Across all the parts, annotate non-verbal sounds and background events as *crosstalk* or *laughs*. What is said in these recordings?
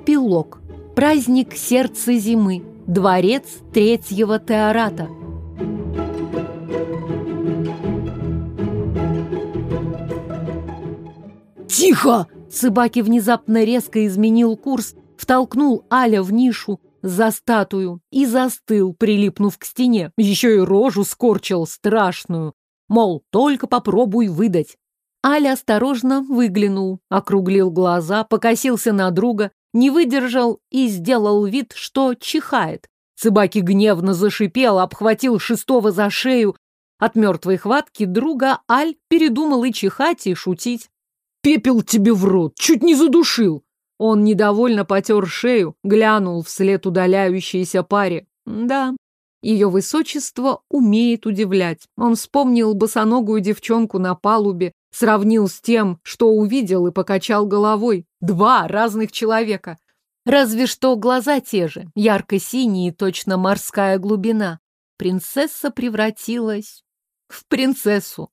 Эпилог. Праздник сердца зимы. Дворец третьего теората. «Тихо!» Цыбаки внезапно резко изменил курс, втолкнул Аля в нишу за статую и застыл, прилипнув к стене. Еще и рожу скорчил страшную. Мол, только попробуй выдать. Аля осторожно выглянул, округлил глаза, покосился на друга, не выдержал и сделал вид, что чихает. Цыбаки гневно зашипел, обхватил шестого за шею. От мертвой хватки друга Аль передумал и чихать, и шутить. Пепел тебе в рот, чуть не задушил. Он недовольно потер шею, глянул вслед удаляющейся паре. Да, ее высочество умеет удивлять. Он вспомнил босоногую девчонку на палубе, сравнил с тем, что увидел и покачал головой. Два разных человека. Разве что глаза те же, ярко-синие, точно морская глубина. Принцесса превратилась в принцессу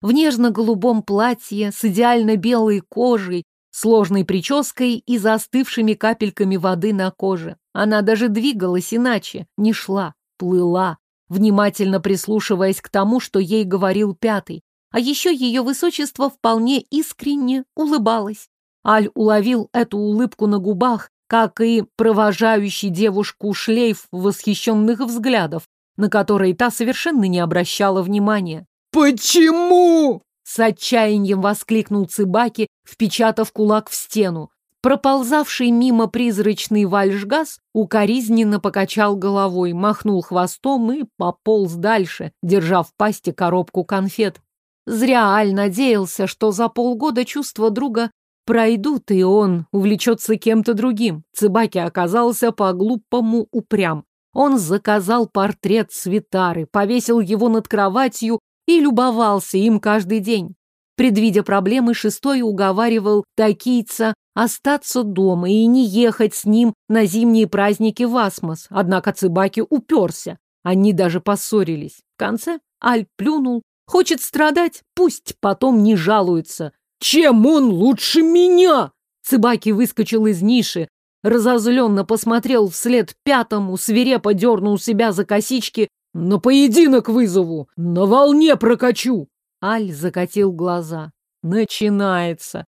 в нежно-голубом платье с идеально белой кожей, сложной прической и застывшими капельками воды на коже. Она даже двигалась иначе, не шла, плыла, внимательно прислушиваясь к тому, что ей говорил пятый. А еще ее высочество вполне искренне улыбалось. Аль уловил эту улыбку на губах, как и провожающий девушку шлейф восхищенных взглядов, на которые та совершенно не обращала внимания. «Почему?» С отчаянием воскликнул Цыбаки, впечатав кулак в стену. Проползавший мимо призрачный вальжгаз укоризненно покачал головой, махнул хвостом и пополз дальше, держа в пасти коробку конфет. Зря Аль надеялся, что за полгода чувства друга пройдут, и он увлечется кем-то другим. Цыбаки оказался по-глупому упрям. Он заказал портрет Свитары, повесил его над кроватью и любовался им каждый день. Предвидя проблемы, шестой уговаривал такийца остаться дома и не ехать с ним на зимние праздники в Асмос. Однако Цыбаки уперся. Они даже поссорились. В конце Аль плюнул. Хочет страдать? Пусть потом не жалуется. Чем он лучше меня? Цыбаки выскочил из ниши, разозленно посмотрел вслед пятому, свирепо дернул себя за косички на поединок вызову, на волне прокачу. Аль закатил глаза. Начинается.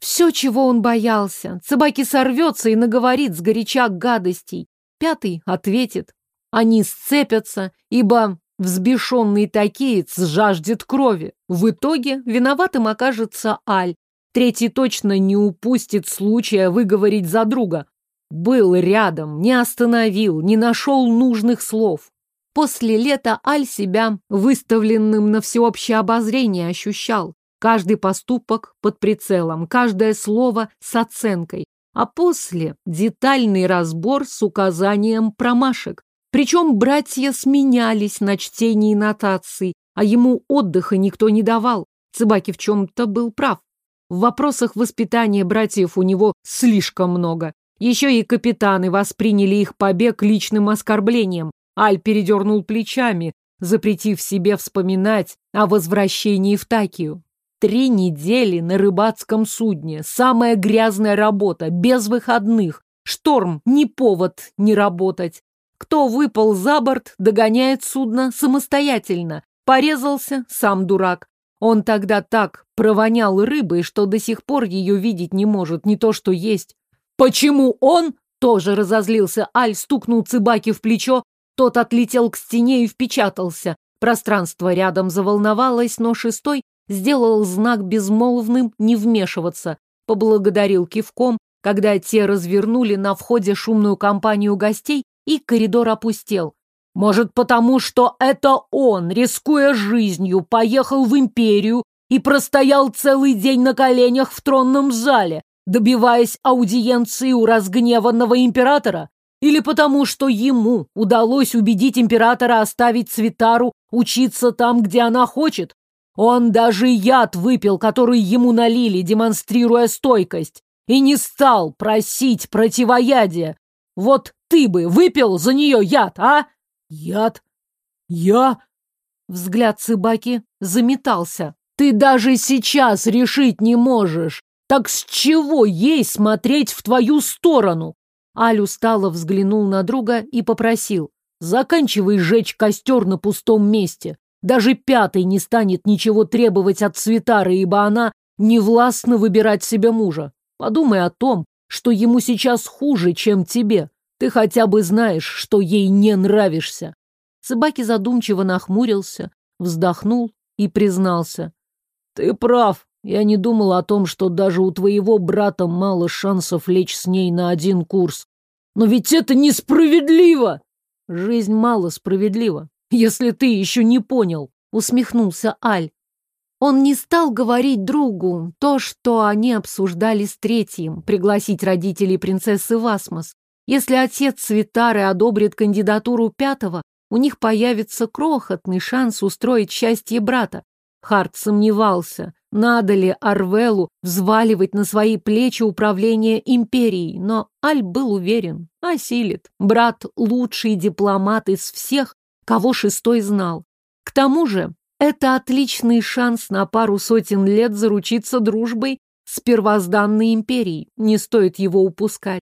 Все, чего он боялся. Цыбаки сорвется и наговорит с горяча гадостей. Пятый ответит. Они сцепятся, ибо взбешенный такиец жаждет крови. В итоге виноватым окажется Аль. Третий точно не упустит случая выговорить за друга. Был рядом, не остановил, не нашел нужных слов. После лета Аль себя выставленным на всеобщее обозрение ощущал. Каждый поступок под прицелом, каждое слово с оценкой. А после детальный разбор с указанием промашек. Причем братья сменялись на чтении нотаций, а ему отдыха никто не давал. Цыбаки в чем-то был прав. В вопросах воспитания братьев у него слишком много. Еще и капитаны восприняли их побег личным оскорблением. Аль передернул плечами, запретив себе вспоминать о возвращении в Такию. Три недели на рыбацком судне, самая грязная работа, без выходных. Шторм — не повод не работать. Кто выпал за борт, догоняет судно самостоятельно. Порезался — сам дурак. Он тогда так провонял рыбой, что до сих пор ее видеть не может, не то что есть. «Почему он?» — тоже разозлился Аль, стукнул Цыбаки в плечо, тот отлетел к стене и впечатался. Пространство рядом заволновалось, но шестой сделал знак безмолвным не вмешиваться. Поблагодарил кивком, когда те развернули на входе шумную компанию гостей, и коридор опустел. Может, потому что это он, рискуя жизнью, поехал в империю и простоял целый день на коленях в тронном зале, добиваясь аудиенции у разгневанного императора? Или потому, что ему удалось убедить императора оставить Цветару учиться там, где она хочет? Он даже яд выпил, который ему налили, демонстрируя стойкость, и не стал просить противоядия. Вот ты бы выпил за нее яд, а? Яд? Я? Взгляд Цыбаки заметался. Ты даже сейчас решить не можешь, Так с чего ей смотреть в твою сторону? Аль устало взглянул на друга и попросил. Заканчивай жечь костер на пустом месте. Даже пятый не станет ничего требовать от Цветары, ибо она не властна выбирать себе мужа. Подумай о том, что ему сейчас хуже, чем тебе. Ты хотя бы знаешь, что ей не нравишься. Собаки задумчиво нахмурился, вздохнул и признался. Ты прав. Я не думал о том, что даже у твоего брата мало шансов лечь с ней на один курс. Но ведь это несправедливо! Жизнь мало справедлива, если ты еще не понял, усмехнулся Аль. Он не стал говорить другу то, что они обсуждали с третьим, пригласить родителей принцессы Васмос. Если отец Свитары одобрит кандидатуру пятого, у них появится крохотный шанс устроить счастье брата. Харт сомневался, надо ли Арвелу взваливать на свои плечи управление империей, но Аль был уверен, осилит. Брат – лучший дипломат из всех, кого шестой знал. К тому же, это отличный шанс на пару сотен лет заручиться дружбой с первозданной империей. Не стоит его упускать.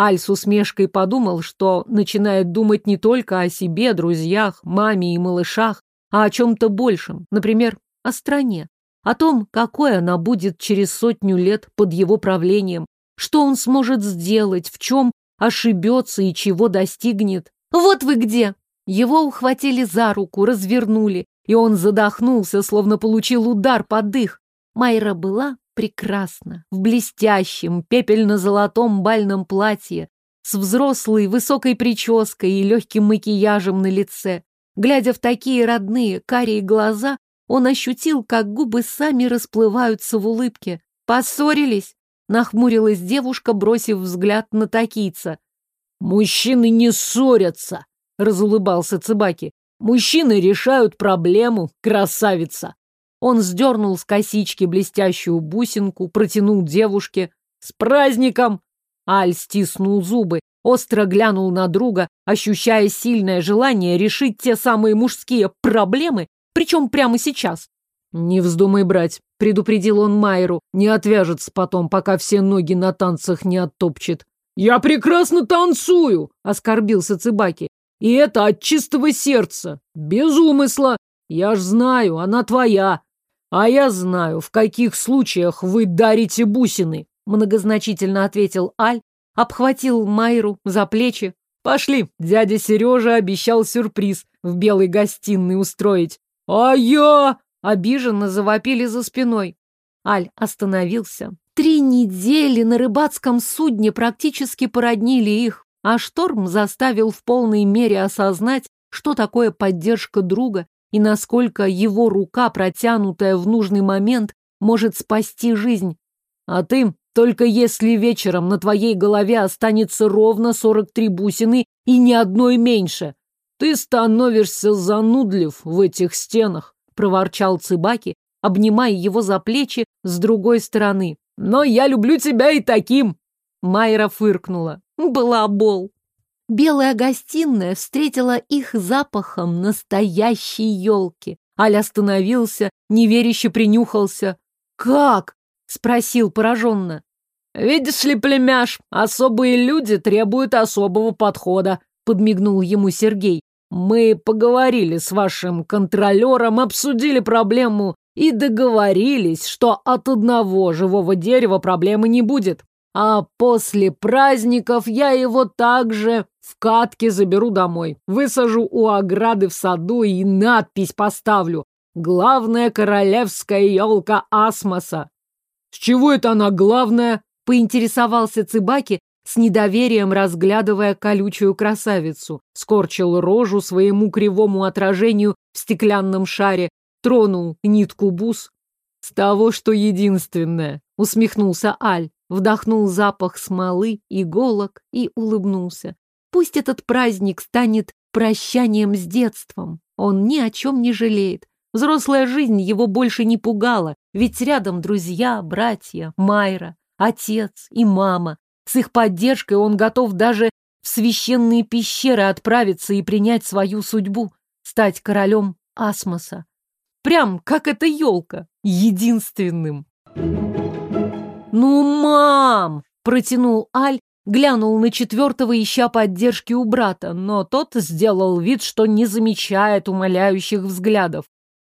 Аль с усмешкой подумал, что начинает думать не только о себе, друзьях, маме и малышах, а о чем-то большем, например, о стране о том, какой она будет через сотню лет под его правлением, что он сможет сделать, в чем ошибется и чего достигнет. «Вот вы где!» Его ухватили за руку, развернули, и он задохнулся, словно получил удар под дых. Майра была прекрасна, в блестящем, пепельно-золотом бальном платье, с взрослой высокой прической и легким макияжем на лице. Глядя в такие родные карие глаза, он ощутил, как губы сами расплываются в улыбке. «Поссорились?» — нахмурилась девушка, бросив взгляд на такийца. «Мужчины не ссорятся!» — разулыбался Цыбаки. «Мужчины решают проблему, красавица!» Он сдернул с косички блестящую бусинку, протянул девушке. «С праздником!» Аль стиснул зубы, остро глянул на друга, ощущая сильное желание решить те самые мужские проблемы, причем прямо сейчас. «Не вздумай брать», — предупредил он Майру. «Не отвяжется потом, пока все ноги на танцах не оттопчет». «Я прекрасно танцую!» — оскорбился Цыбаки. «И это от чистого сердца, без умысла. Я ж знаю, она твоя. А я знаю, в каких случаях вы дарите бусины», — многозначительно ответил Аль, обхватил Майру за плечи. «Пошли, дядя Сережа обещал сюрприз в белой гостиной устроить. «А я...» — обиженно завопили за спиной. Аль остановился. Три недели на рыбацком судне практически породнили их, а шторм заставил в полной мере осознать, что такое поддержка друга и насколько его рука, протянутая в нужный момент, может спасти жизнь. А ты, только если вечером на твоей голове останется ровно 43 бусины и ни одной меньше. «Ты становишься занудлив в этих стенах», — проворчал Цыбаки, обнимая его за плечи с другой стороны. «Но я люблю тебя и таким!» Майра фыркнула. Была бол. Белая гостиная встретила их запахом настоящей елки. Аль остановился, неверяще принюхался. «Как?» — спросил пораженно. «Видишь ли, племяш, особые люди требуют особого подхода», — подмигнул ему Сергей. Мы поговорили с вашим контролером, обсудили проблему и договорились, что от одного живого дерева проблемы не будет. А после праздников я его также в катке заберу домой. Высажу у ограды в саду и надпись поставлю. Главная королевская елка Асмоса. С чего это она главная? Поинтересовался Цыбаки, с недоверием разглядывая колючую красавицу, скорчил рожу своему кривому отражению в стеклянном шаре, тронул нитку бус. «С того, что единственное», — усмехнулся Аль, вдохнул запах смолы, иголок и улыбнулся. «Пусть этот праздник станет прощанием с детством. Он ни о чем не жалеет. Взрослая жизнь его больше не пугала, ведь рядом друзья, братья, Майра, отец и мама, с их поддержкой он готов даже в священные пещеры отправиться и принять свою судьбу, стать королем Асмоса. Прям как эта елка, единственным. Ну, мам! Протянул Аль, глянул на четвертого, ища поддержки у брата, но тот сделал вид, что не замечает умоляющих взглядов.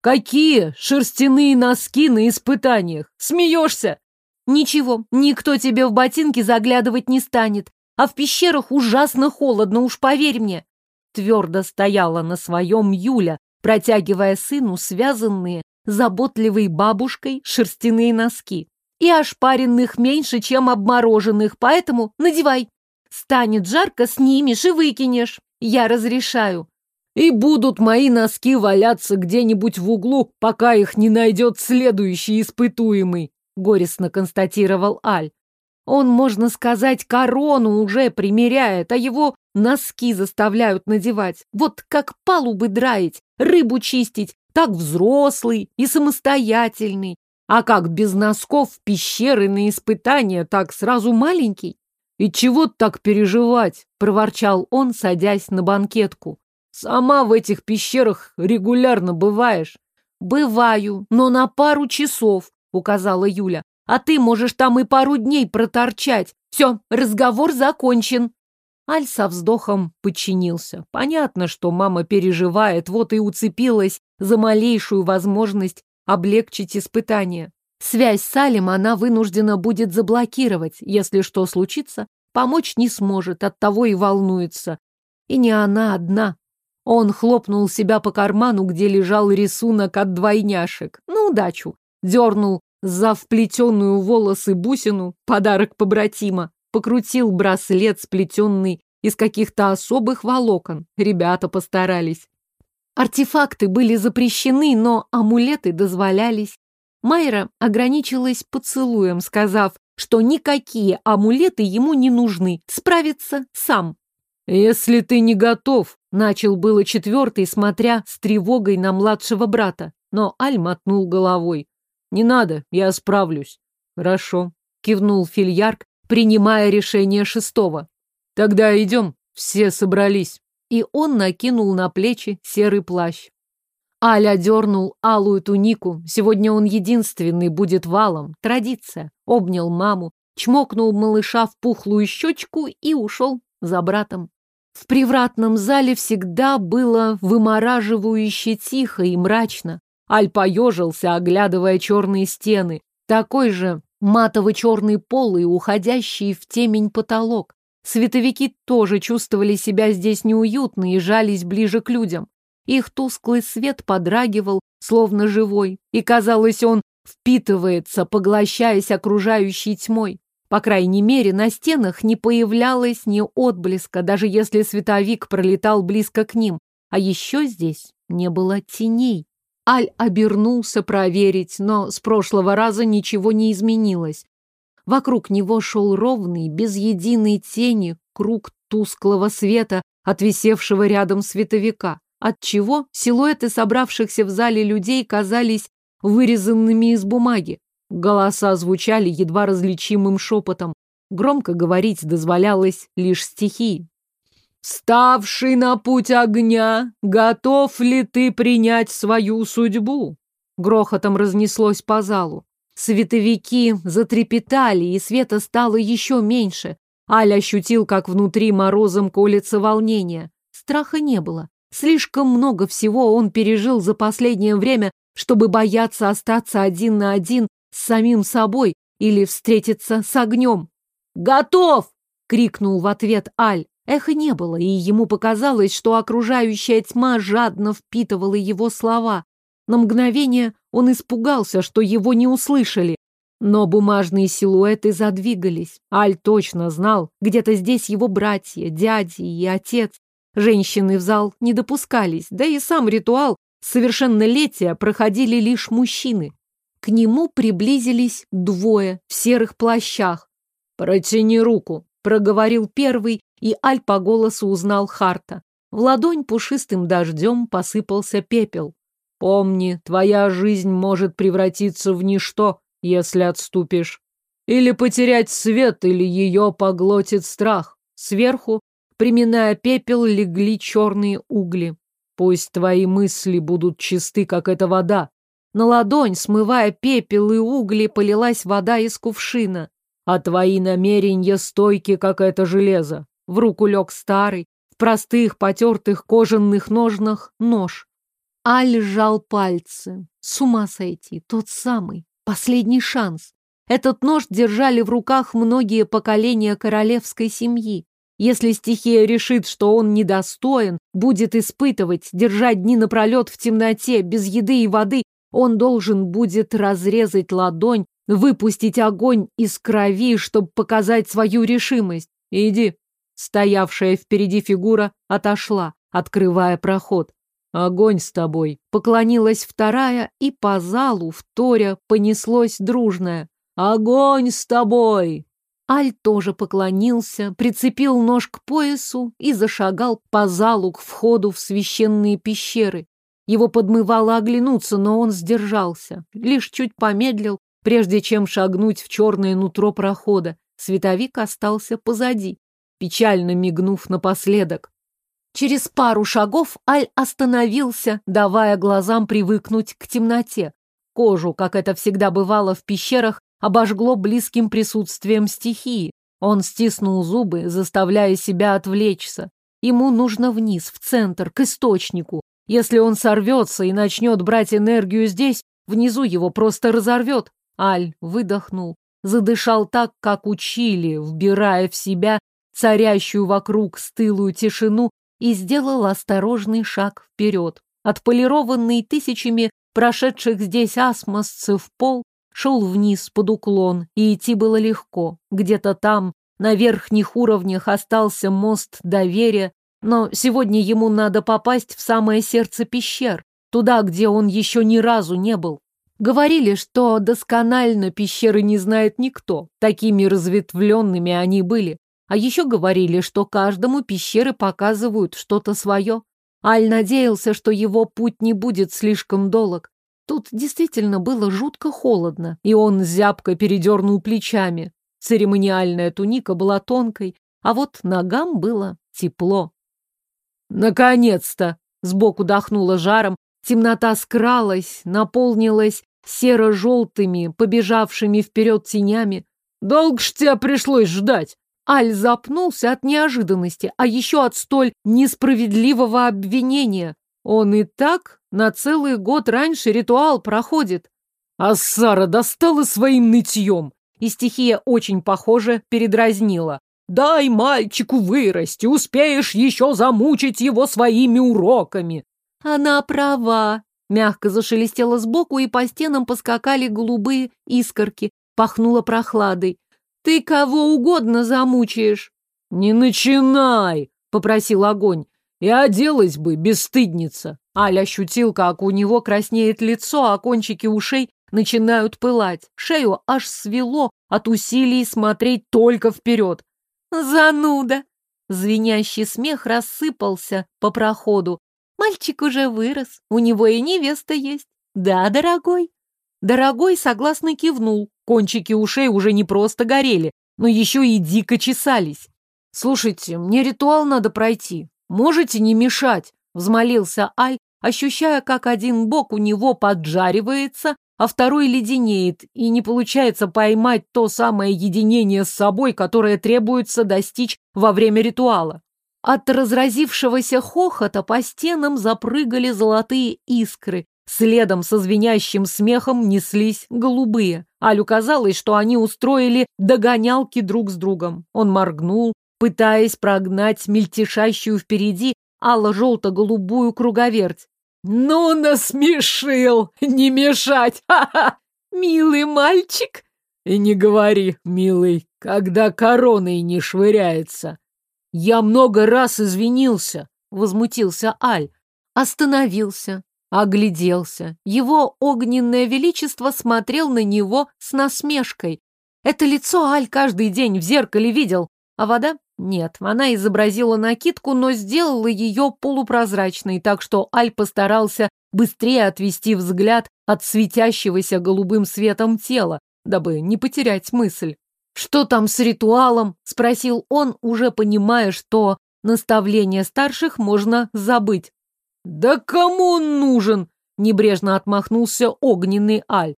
Какие шерстяные носки на испытаниях? Смеешься? Ничего, никто тебе в ботинки заглядывать не станет. А в пещерах ужасно холодно, уж поверь мне. Твердо стояла на своем Юля, протягивая сыну связанные заботливой бабушкой шерстяные носки. И ошпаренных меньше, чем обмороженных, поэтому надевай. Станет жарко, снимешь и выкинешь. Я разрешаю. И будут мои носки валяться где-нибудь в углу, пока их не найдет следующий испытуемый, горестно констатировал Аль. Он, можно сказать, корону уже примеряет, а его носки заставляют надевать. Вот как палубы драить, рыбу чистить, так взрослый и самостоятельный. А как без носков в пещеры на испытания, так сразу маленький. «И чего так переживать?» — проворчал он, садясь на банкетку. «Сама в этих пещерах регулярно бываешь». «Бываю, но на пару часов», — указала Юля а ты можешь там и пару дней проторчать. Все, разговор закончен. Аль со вздохом подчинился. Понятно, что мама переживает, вот и уцепилась за малейшую возможность облегчить испытание. Связь с Алем она вынуждена будет заблокировать. Если что случится, помочь не сможет, оттого и волнуется. И не она одна. Он хлопнул себя по карману, где лежал рисунок от двойняшек. На удачу. Дернул за вплетенную волосы бусину, подарок побратима, покрутил браслет, сплетенный из каких-то особых волокон. Ребята постарались. Артефакты были запрещены, но амулеты дозволялись. Майра ограничилась поцелуем, сказав, что никакие амулеты ему не нужны, справится сам. «Если ты не готов», — начал было четвертый, смотря с тревогой на младшего брата, но Аль мотнул головой. Не надо, я справлюсь. Хорошо, кивнул Фильярк, принимая решение шестого. Тогда идем, все собрались. И он накинул на плечи серый плащ. Аля дернул алую тунику. Сегодня он единственный будет валом. Традиция. Обнял маму, чмокнул малыша в пухлую щечку и ушел за братом. В привратном зале всегда было вымораживающе тихо и мрачно. Аль поежился, оглядывая черные стены. Такой же матово-черный пол и уходящий в темень потолок. Световики тоже чувствовали себя здесь неуютно и жались ближе к людям. Их тусклый свет подрагивал, словно живой, и, казалось, он впитывается, поглощаясь окружающей тьмой. По крайней мере, на стенах не появлялось ни отблеска, даже если световик пролетал близко к ним. А еще здесь не было теней. Аль обернулся проверить, но с прошлого раза ничего не изменилось. Вокруг него шел ровный, без единой тени, круг тусклого света, отвисевшего рядом световика, отчего силуэты собравшихся в зале людей казались вырезанными из бумаги. Голоса звучали едва различимым шепотом. Громко говорить дозволялось лишь стихии. «Ставший на путь огня, готов ли ты принять свою судьбу?» Грохотом разнеслось по залу. Световики затрепетали, и света стало еще меньше. Аля ощутил, как внутри морозом колется волнение. Страха не было. Слишком много всего он пережил за последнее время, чтобы бояться остаться один на один с самим собой или встретиться с огнем. «Готов!» — крикнул в ответ Аль. Эха не было, и ему показалось, что окружающая тьма жадно впитывала его слова. На мгновение он испугался, что его не услышали. Но бумажные силуэты задвигались. Аль точно знал, где-то здесь его братья, дяди и отец. Женщины в зал не допускались, да и сам ритуал совершеннолетия проходили лишь мужчины. К нему приблизились двое в серых плащах. «Протяни руку», — проговорил первый и Аль по голосу узнал Харта. В ладонь пушистым дождем посыпался пепел. «Помни, твоя жизнь может превратиться в ничто, если отступишь. Или потерять свет, или ее поглотит страх. Сверху, приминая пепел, легли черные угли. Пусть твои мысли будут чисты, как эта вода. На ладонь, смывая пепел и угли, полилась вода из кувшина. А твои намерения стойки, как это железо. В руку лег старый, в простых потертых кожаных ножнах нож. Аль сжал пальцы. С ума сойти, тот самый, последний шанс. Этот нож держали в руках многие поколения королевской семьи. Если стихия решит, что он недостоин, будет испытывать, держать дни напролет в темноте, без еды и воды, он должен будет разрезать ладонь, выпустить огонь из крови, чтобы показать свою решимость. Иди. Стоявшая впереди фигура отошла, открывая проход. Огонь с тобой. Поклонилась вторая, и по залу, вторя, понеслось дружное. Огонь с тобой! Аль тоже поклонился, прицепил нож к поясу и зашагал по залу к входу в священные пещеры. Его подмывало оглянуться, но он сдержался, лишь чуть помедлил, прежде чем шагнуть в черное нутро прохода. Световик остался позади, печально мигнув напоследок. Через пару шагов Аль остановился, давая глазам привыкнуть к темноте. Кожу, как это всегда бывало в пещерах, обожгло близким присутствием стихии. Он стиснул зубы, заставляя себя отвлечься. Ему нужно вниз, в центр, к источнику. Если он сорвется и начнет брать энергию здесь, внизу его просто разорвет. Аль выдохнул, задышал так, как учили, вбирая в себя царящую вокруг стылую тишину и сделал осторожный шаг вперед. Отполированный тысячами прошедших здесь асмосцев пол шел вниз под уклон, и идти было легко. Где-то там, на верхних уровнях, остался мост доверия, но сегодня ему надо попасть в самое сердце пещер, туда, где он еще ни разу не был. Говорили, что досконально пещеры не знает никто, такими разветвленными они были. А еще говорили, что каждому пещеры показывают что-то свое. Аль надеялся, что его путь не будет слишком долг. Тут действительно было жутко холодно, и он зябко передернул плечами. Церемониальная туника была тонкой, а вот ногам было тепло. «Наконец-то!» — сбоку дохнуло жаром, темнота скралась, наполнилась серо-желтыми, побежавшими вперед тенями. «Долго ж тебя пришлось ждать!» Аль запнулся от неожиданности, а еще от столь несправедливого обвинения. Он и так на целый год раньше ритуал проходит. А Сара достала своим нытьем. И стихия очень похоже передразнила. Дай мальчику вырасти, успеешь еще замучить его своими уроками. Она права. Мягко зашелестело сбоку, и по стенам поскакали голубые искорки. Пахнуло прохладой. Ты кого угодно замучаешь. Не начинай, попросил огонь. И оделась бы, бесстыдница. Аля ощутил, как у него краснеет лицо, а кончики ушей начинают пылать. Шею аж свело от усилий смотреть только вперед. «Зануда!» Звенящий смех рассыпался по проходу. «Мальчик уже вырос, у него и невеста есть. Да, дорогой?» Дорогой согласно кивнул. Кончики ушей уже не просто горели, но еще и дико чесались. «Слушайте, мне ритуал надо пройти. Можете не мешать?» Взмолился Аль, ощущая, как один бок у него поджаривается, а второй леденеет, и не получается поймать то самое единение с собой, которое требуется достичь во время ритуала. От разразившегося хохота по стенам запрыгали золотые искры, Следом со звенящим смехом неслись голубые. Алю казалось, что они устроили догонялки друг с другом. Он моргнул, пытаясь прогнать мельтешащую впереди ало-желто-голубую круговерть. «Ну, насмешил! Не мешать! *laughs* Ха-ха! Милый мальчик!» «И не говори, милый, когда короной не швыряется!» «Я много раз извинился!» — возмутился Аль. Остановился, Огляделся. Его огненное величество смотрел на него с насмешкой. Это лицо Аль каждый день в зеркале видел, а вода? Нет, она изобразила накидку, но сделала ее полупрозрачной, так что Аль постарался быстрее отвести взгляд от светящегося голубым светом тела, дабы не потерять мысль. «Что там с ритуалом?» — спросил он, уже понимая, что наставления старших можно забыть. «Да кому он нужен?» небрежно отмахнулся огненный Аль.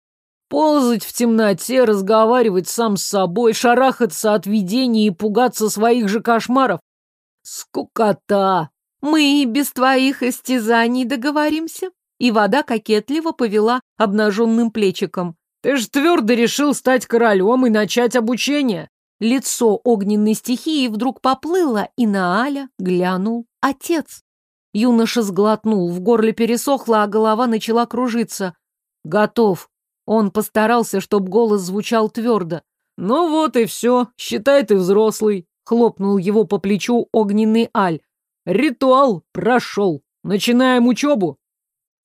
Ползать в темноте, разговаривать сам с собой, шарахаться от видений и пугаться своих же кошмаров. Скукота! Мы и без твоих истязаний договоримся. И вода кокетливо повела обнаженным плечиком. Ты ж твердо решил стать королем и начать обучение. Лицо огненной стихии вдруг поплыло, и на Аля глянул отец. Юноша сглотнул, в горле пересохло, а голова начала кружиться. «Готов», он постарался, чтобы голос звучал твердо. «Ну вот и все, считай ты взрослый», — хлопнул его по плечу огненный Аль. «Ритуал прошел. Начинаем учебу».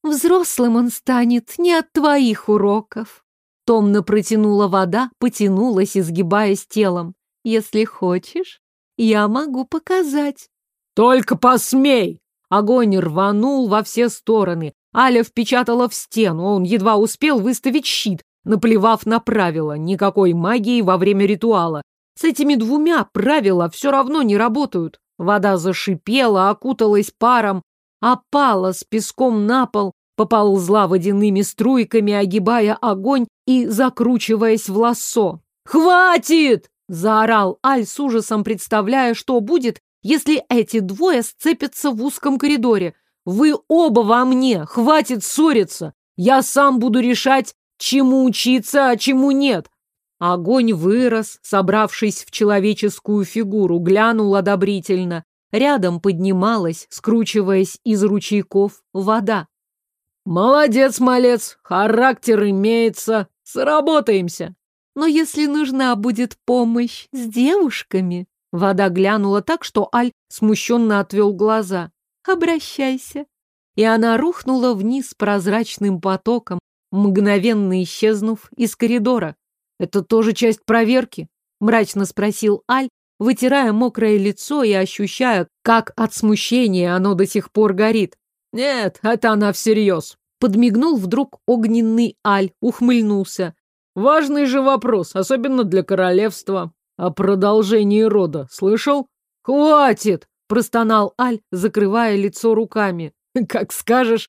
«Взрослым он станет не от твоих уроков». Томно протянула вода, потянулась, изгибаясь телом. «Если хочешь, я могу показать». «Только посмей!» Огонь рванул во все стороны, Аля впечатала в стену, он едва успел выставить щит, наплевав на правила, никакой магии во время ритуала. С этими двумя правила все равно не работают. Вода зашипела, окуталась паром, опала с песком на пол, поползла водяными струйками, огибая огонь и закручиваясь в лассо. «Хватит!» — заорал Аль с ужасом, представляя, что будет, если эти двое сцепятся в узком коридоре — вы оба во мне, хватит ссориться. Я сам буду решать, чему учиться, а чему нет. Огонь вырос, собравшись в человеческую фигуру, глянул одобрительно. Рядом поднималась, скручиваясь из ручейков, вода. «Молодец, малец, характер имеется, сработаемся!» «Но если нужна будет помощь с девушками...» Вода глянула так, что Аль смущенно отвел глаза обращайся. И она рухнула вниз прозрачным потоком, мгновенно исчезнув из коридора. Это тоже часть проверки? Мрачно спросил Аль, вытирая мокрое лицо и ощущая, как от смущения оно до сих пор горит. Нет, это она всерьез. Подмигнул вдруг огненный Аль, ухмыльнулся. Важный же вопрос, особенно для королевства. О продолжении рода, слышал? Хватит! Простонал Аль, закрывая лицо руками. *laughs* Как скажешь.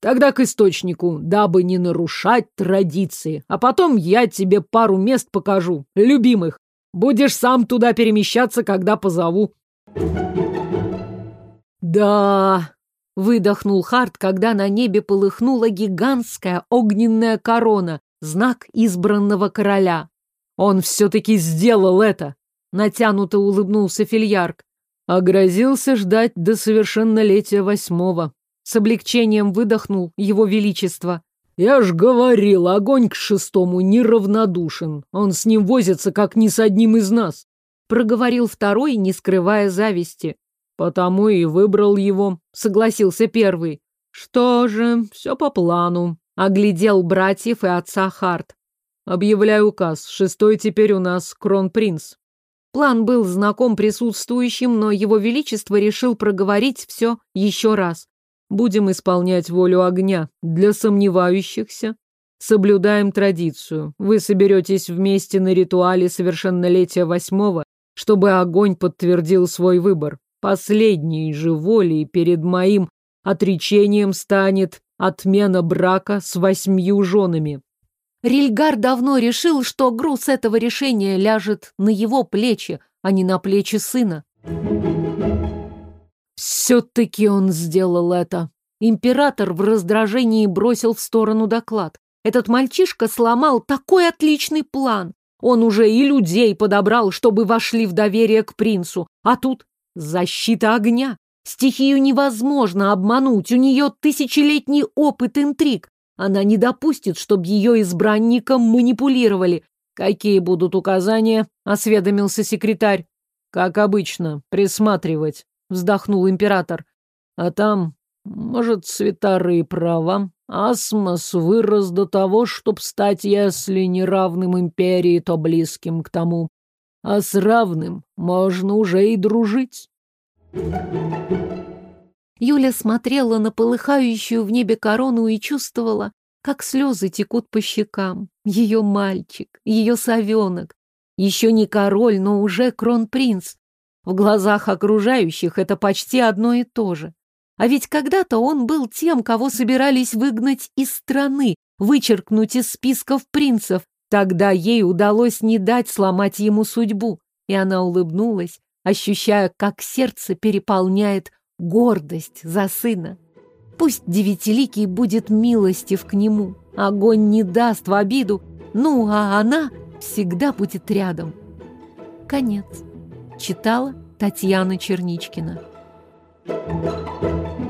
Тогда к источнику, дабы не нарушать традиции. А потом я тебе пару мест покажу, любимых. Будешь сам туда перемещаться, когда позову. Да, выдохнул Харт, когда на небе полыхнула гигантская огненная корона, знак избранного короля. Он все-таки сделал это. Натянуто улыбнулся Фильярк а грозился ждать до совершеннолетия восьмого. С облегчением выдохнул его величество. «Я ж говорил, огонь к шестому неравнодушен. Он с ним возится, как ни с одним из нас», — проговорил второй, не скрывая зависти. «Потому и выбрал его», — согласился первый. «Что же, все по плану», — оглядел братьев и отца Харт. «Объявляю указ. Шестой теперь у нас кронпринц. План был знаком присутствующим, но его величество решил проговорить все еще раз. Будем исполнять волю огня. Для сомневающихся соблюдаем традицию. Вы соберетесь вместе на ритуале совершеннолетия восьмого, чтобы огонь подтвердил свой выбор. Последней же волей перед моим отречением станет отмена брака с восьмью женами. Рильгар давно решил, что груз этого решения ляжет на его плечи, а не на плечи сына. Все-таки он сделал это. Император в раздражении бросил в сторону доклад. Этот мальчишка сломал такой отличный план. Он уже и людей подобрал, чтобы вошли в доверие к принцу. А тут защита огня. Стихию невозможно обмануть, у нее тысячелетний опыт интриг. Она не допустит, чтобы ее избранником манипулировали. Какие будут указания? Осведомился секретарь. Как обычно, присматривать, вздохнул император. А там, может, святары и права. Асмос вырос до того, чтоб стать, если не равным империи, то близким к тому. А с равным можно уже и дружить. Юля смотрела на полыхающую в небе корону и чувствовала, как слезы текут по щекам. Ее мальчик, ее совенок. Еще не король, но уже кронпринц. В глазах окружающих это почти одно и то же. А ведь когда-то он был тем, кого собирались выгнать из страны, вычеркнуть из списков принцев. Тогда ей удалось не дать сломать ему судьбу. И она улыбнулась, ощущая, как сердце переполняет гордость за сына. Пусть девятиликий будет милостив к нему, огонь не даст в обиду, ну, а она всегда будет рядом. Конец. Читала Татьяна Черничкина. Thank you.